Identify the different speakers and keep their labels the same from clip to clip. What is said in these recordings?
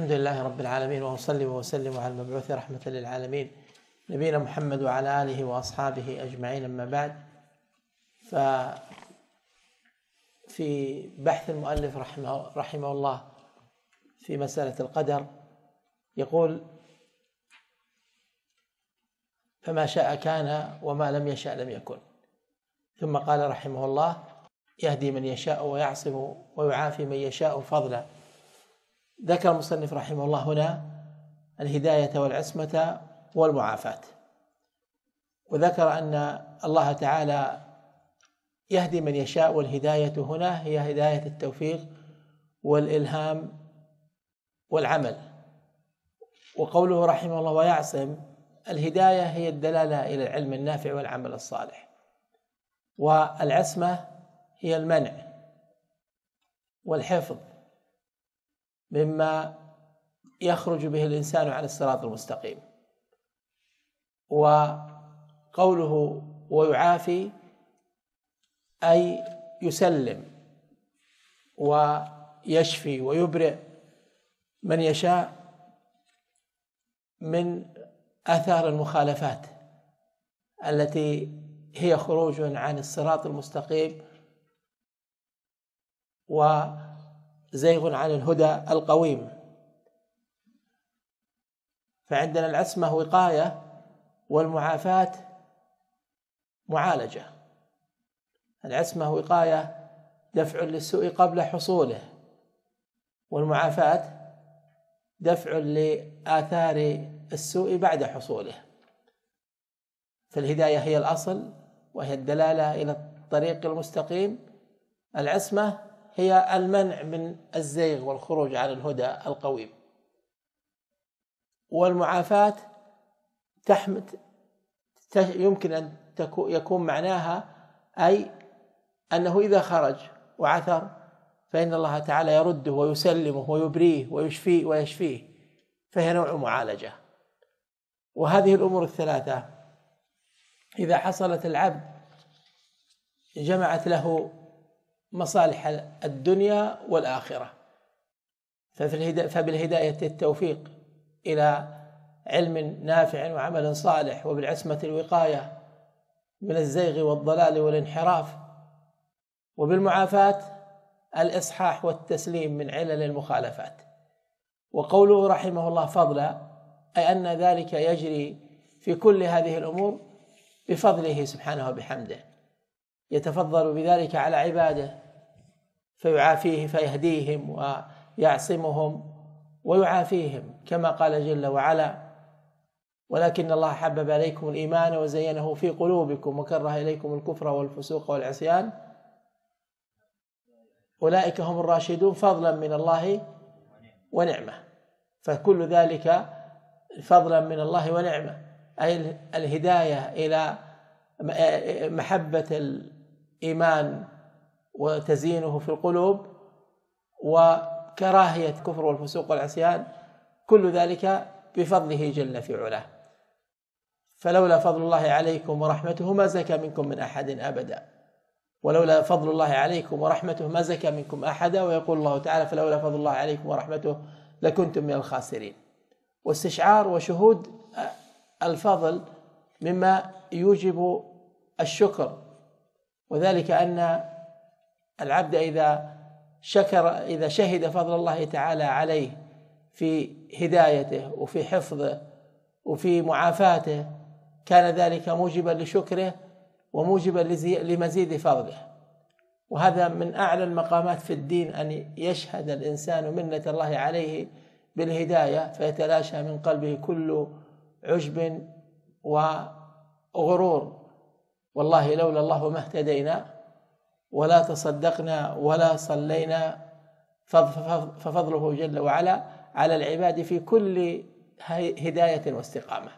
Speaker 1: الحمد لله رب العالمين وأصلي وأسلم على المبعوث رحمة للعالمين. نبينا محمد وعلى آله وأصحابه أجمعين أما بعد. ف في بحث المؤلف رحمه, رحمه الله في مسألة القدر يقول فما شاء كان وما لم يشاء لم يكن. ثم قال رحمه الله يهدي من يشاء ويعصم ويعافي من يشاء فضلا. ذكر المصنف رحمه الله هنا الهداية والعصمة والمعافاة. وذكر أن الله تعالى يهدي من يشاء والهداية هنا هي هداية التوفيق والإلهام والعمل. وقوله رحمه الله ويعصم الهداية هي الدلالة إلى العلم النافع والعمل الصالح. والعصمة هي المنع والحفظ. مما يخرج به الإنسان عن الصراط المستقيم. وقوله ويعافي أي يسلم ويشفي ويبرئ من يشاء من آثار المخالفات التي هي خروج عن الصراط المستقيم. وزيغ عن الهدى القويم. فعندنا العصمة وقاية والمعافاة معالجة. العصمة وقاية دفع للسوء قبل حصوله والمعافاة دفع لآثار السوء بعد حصوله. فالهداية هي الأصل وهي الدلالة إلى الطريق المستقيم. العصمة هي المنع من الزيغ والخروج عن الهدى القويم. والمعافاة تحمد يمكن أن يكون معناها أي أنه إذا خرج وعثر فإن الله تعالى يرده ويسلمه ويبريه ويشفيه ويشفيه فهي نوع معالجة. وهذه الأمور الثلاثة إذا حصلت العبد جمعت له مصالح الدنيا والآخرة. فبالهداية التوفيق إلى علم نافع وعمل صالح وبالعصمة الوقاية من الزيغ والضلال والانحراف وبالمعافاة الإصحاح والتسليم من علل المخالفات. وقوله رحمه الله فضلا أي أن ذلك يجري في كل هذه الأمور بفضله سبحانه وبحمده. يتفضل بذلك على عباده فيعافيه فيهديهم ويعصمهم ويعافيهم كما قال جل وعلا ولكن الله حبب اليكم الإيمان وزينه في قلوبكم وكره إليكم الكفر والفسوق والعصيان. أولئك هم الراشدون فضلا من الله ونعمة. فكل ذلك فضلا من الله ونعمة. أي الهداية إلى محبة الإيمان وتزيينه في القلوب وكراهية كفر والفسوق والعصيان كل ذلك بفضله جل في علاه. فلولا فضل الله عليكم ورحمته ما زكى منكم من أحد أبدا. ولولا فضل الله عليكم ورحمته ما زكى منكم احدا ويقول الله تعالى فلولا فضل الله عليكم ورحمته لكنتم من الخاسرين. واستشعار وشهود الفضل مما يوجب الشكر وذلك أن العبد إذا شكر إذا شهد فضل الله تعالى عليه في هدايته وفي حفظه وفي معافاته كان ذلك موجبا لشكره وموجبا لمزيد فضله. وهذا من أعلى المقامات في الدين أن يشهد الإنسان منة الله عليه بالهداية فيتلاشى من قلبه كل عجب وغرور. والله لولا الله ما اهتدينا ولا تصدقنا ولا صلينا ففضله جل وعلا على العباد في كل هداية واستقامة.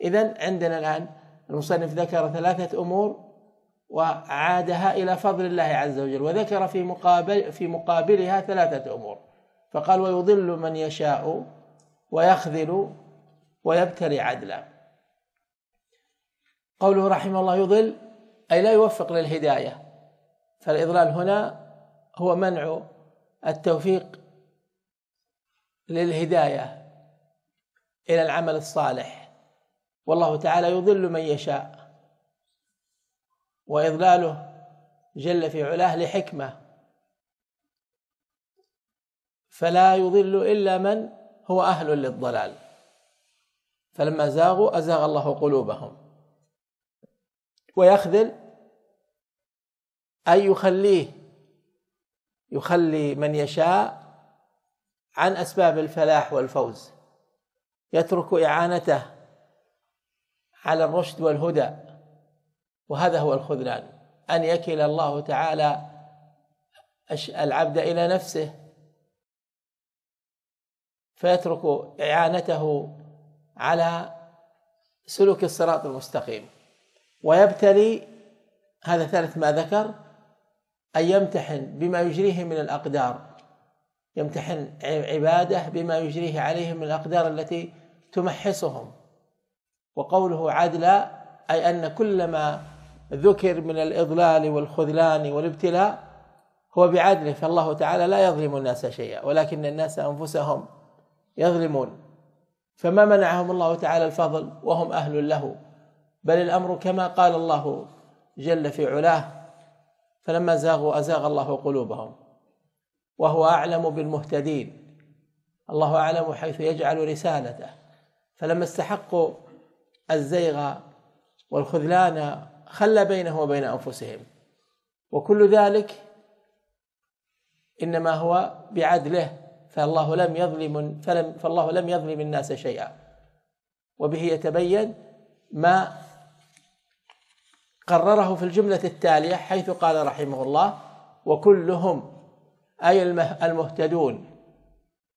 Speaker 1: اذا عندنا الآن المصنف ذكر ثلاثة أمور وعادها إلى فضل الله عز وجل وذكر في مقابل في مقابلها ثلاثة أمور. فقال ويضل من يشاء ويخذل ويبتلي عدلا. قوله رحمه الله يضل أي لا يوفق للهداية. فالإضلال هنا هو منع التوفيق للهداية إلى العمل الصالح. والله تعالى يضل من يشاء. وإضلاله جل في علاه لحكمة. فلا يضل إلا من هو أهل للضلال. فلما زاغوا أزاغ الله قلوبهم. ويخذل أن يخليه يخلي من يشاء عن أسباب الفلاح والفوز. يترك إعانته على الرشد والهدى وهذا هو الخذلان. أن يكل الله تعالى العبد إلى نفسه فيترك إعانته على سلوك الصراط المستقيم. ويبتلي هذا ثالث ما ذكر أن يمتحن بما يجريه من الأقدار. يمتحن عبادة بما يجريه عليهم من الأقدار التي تمحصهم. وقوله عدلا أي أن كل ما ذكر من الإضلال والخذلان والابتلاء هو بعدله فالله تعالى لا يظلم الناس شيئا ولكن الناس أنفسهم يظلمون. فما منعهم الله تعالى الفضل وهم أهل له. بل الأمر كما قال الله جل في علاه فلما زاغوا أزاغ الله قلوبهم وهو أعلم بالمهتدين الله أعلم حيث يجعل رسالته فلما استحقوا الزيغ والخذلان خلى بينه وبين أنفسهم. وكل ذلك إنما هو بعدله فالله لم يظلم فلم فالله لم يظلم الناس شيئا. وبه يتبين ما قرره في الجملة التالية حيث قال رحمه الله وكلهم أي المهتدون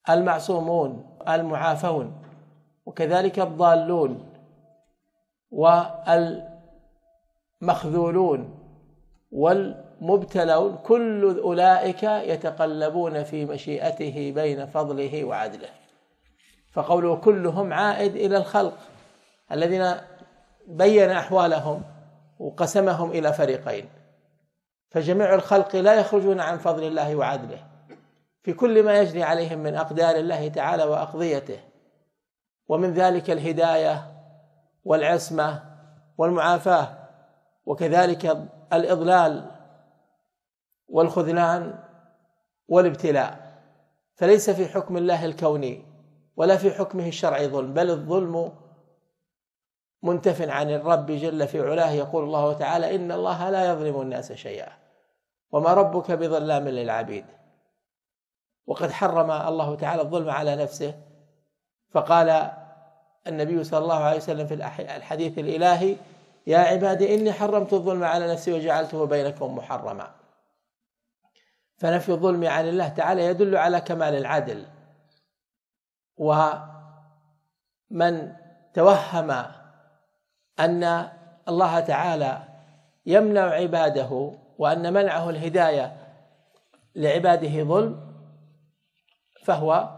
Speaker 1: المعصومون المعافون وكذلك الضالون والمخذولون والمبتلون كل أولئك يتقلبون في مشيئته بين فضله وعدله. فقوله كلهم عائد إلى الخلق الذين بين أحوالهم وقسمهم إلى فريقين. فجميع الخلق لا يخرجون عن فضل الله وعدله. في كل ما يجري عليهم من أقدار الله تعالى وأقضيته. ومن ذلك الهداية والعصمة والمعافاة. وكذلك الإضلال والخذلان والابتلاء. فليس في حكم الله الكوني ولا في حكمه الشرعي ظلم بل الظلم منتف عن الرب جل في علاه يقول الله تعالى إن الله لا يظلم الناس شيئا وما ربك بظلام للعبيد. وقد حرم الله تعالى الظلم على نفسه. فقال النبي صلى الله عليه وسلم في الحديث الإلهي يا عبادي إني حرمت الظلم على نفسي وجعلته بينكم محرما. فنفي الظلم عن الله تعالى يدل على كمال العدل. ومن توهم أن الله تعالى يمنع عباده وأن منعه الهداية لعباده ظلم فهو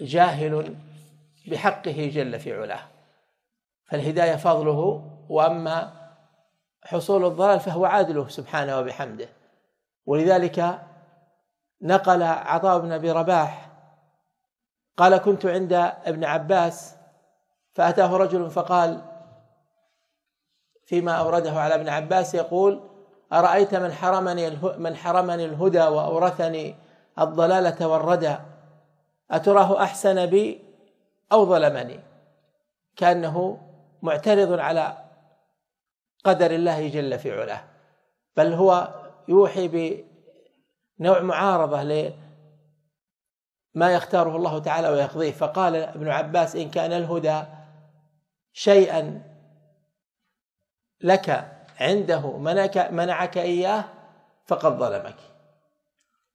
Speaker 1: جاهل بحقه جل في علاه. فالهداية فضله وأما حصول الضلال فهو عادله سبحانه وبحمده. ولذلك نقل عطاء بن أبي رباح قال كنت عند ابن عباس فأتاه رجل فقال فيما أورده على ابن عباس يقول أرأيت من حرمني من حرمني الهدى وأورثني الضلالة والردى؟ أتراه أحسن بي أو ظلمني؟ كأنه معترض على قدر الله جل في علاه. بل هو يوحي بنوع معارضة لما يختاره الله تعالى ويقضيه. فقال ابن عباس إن كان الهدى شيئا لك عنده منعك, منعك إياه فقد ظلمك.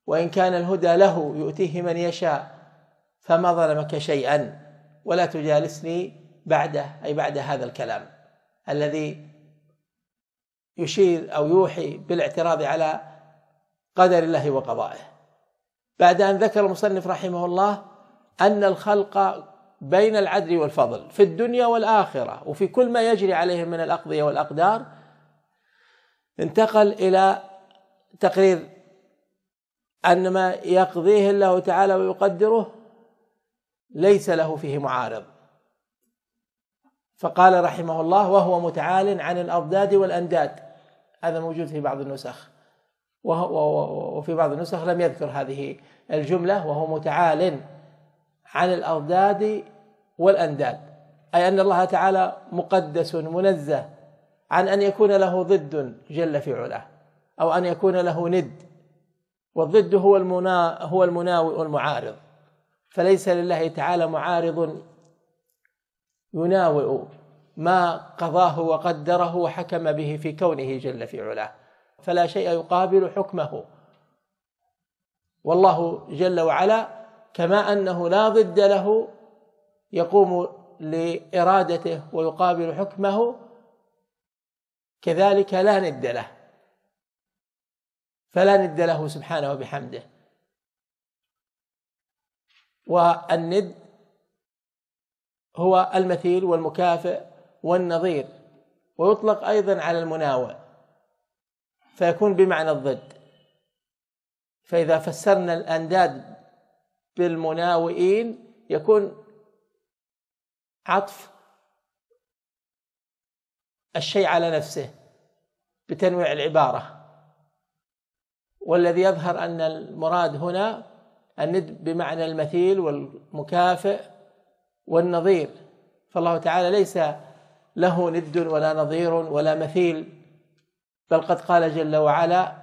Speaker 1: وإن كان الهدى له يؤتيه من يشاء فما ظلمك شيئا ولا تجالسني بعده أي بعد هذا الكلام الذي يشير أو يوحي بالاعتراض على قدر الله وقضائه. بعد أن ذكر المصنف رحمه الله أن الخلق بين العدل والفضل في الدنيا والآخرة وفي كل ما يجري عليهم من الأقضية والأقدار انتقل إلى تقرير أن ما يقضيه الله تعالى ويقدره ليس له فيه معارض. فقال رحمه الله وهو متعال عن الأضداد والأنداد. هذا موجود في بعض النسخ. وفي بعض النسخ لم يذكر هذه الجملة. وهو متعال عن الأضداد والأنداد. أي أن الله تعالى مقدس منزه عن أن يكون له ضد جل في علاه أو أن يكون له ند. والضد هو المنا هو المناوئ والمعارض. فليس لله تعالى معارض يناوئ ما قضاه وقدره وحكم به في كونه جل في علاه. فلا شيء يقابل حكمه. والله جل وعلا كما أنه لا ضد له يقوم لإرادته ويقابل حكمه كذلك لا ند له. فلا ند له سبحانه وبحمده. والند هو المثيل والمكافئ والنظير. ويطلق أيضا على المناوئ. فيكون بمعنى الضد. فإذا فسرنا الأنداد بالمناوئين يكون عطف الشيء على نفسه بتنويع العبارة. والذي يظهر أن المراد هنا الند بمعنى المثيل والمكافئ والنظير. فالله تعالى ليس له ند ولا نظير ولا مثيل بل قد قال جل وعلا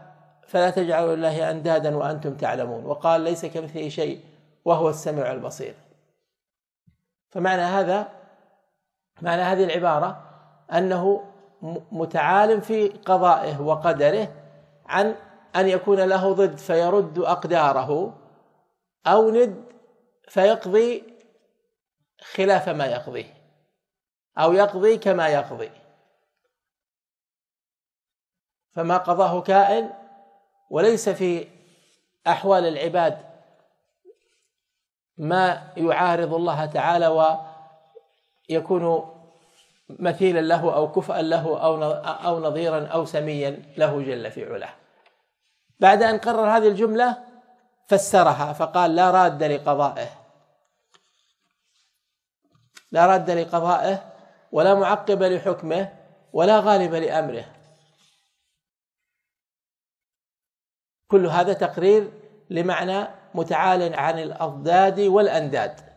Speaker 1: فلا تجعلوا لله أندادا وأنتم تعلمون وقال ليس كمثله شيء وهو السميع البصير فمعنى هذا معنى هذه العبارة أنه متعال في قضائه وقدره عن أن يكون له ضد فيرد أقداره أو ند فيقضي خلاف ما يقضيه أو يقضي كما يقضي. فما قضاه كائن وليس في أحوال العباد ما يعارض الله تعالى ويكون مثيلا له أو كفءا له أو نظيرا أو سميا له جل في علاه. بعد أن قرر هذه الجملة فسرها فقال لا راد لقضائه. لا راد لقضائه ولا معقب لحكمه ولا غالب لأمره. كل هذا تقرير لمعنى متعال عن الأضداد والأنداد.